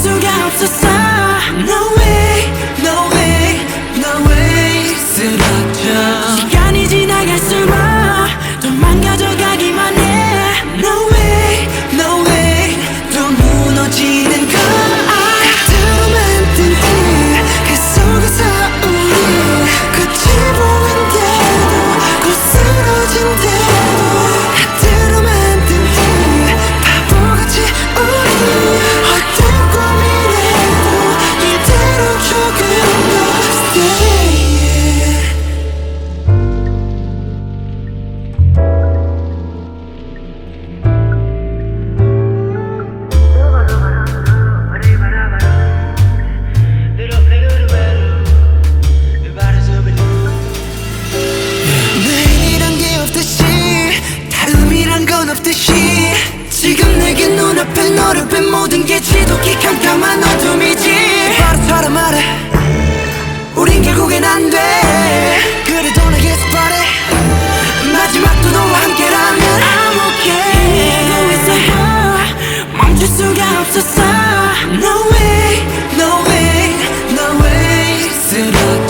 to get out the sun. Yeah. No way, no way, no way. Sit up.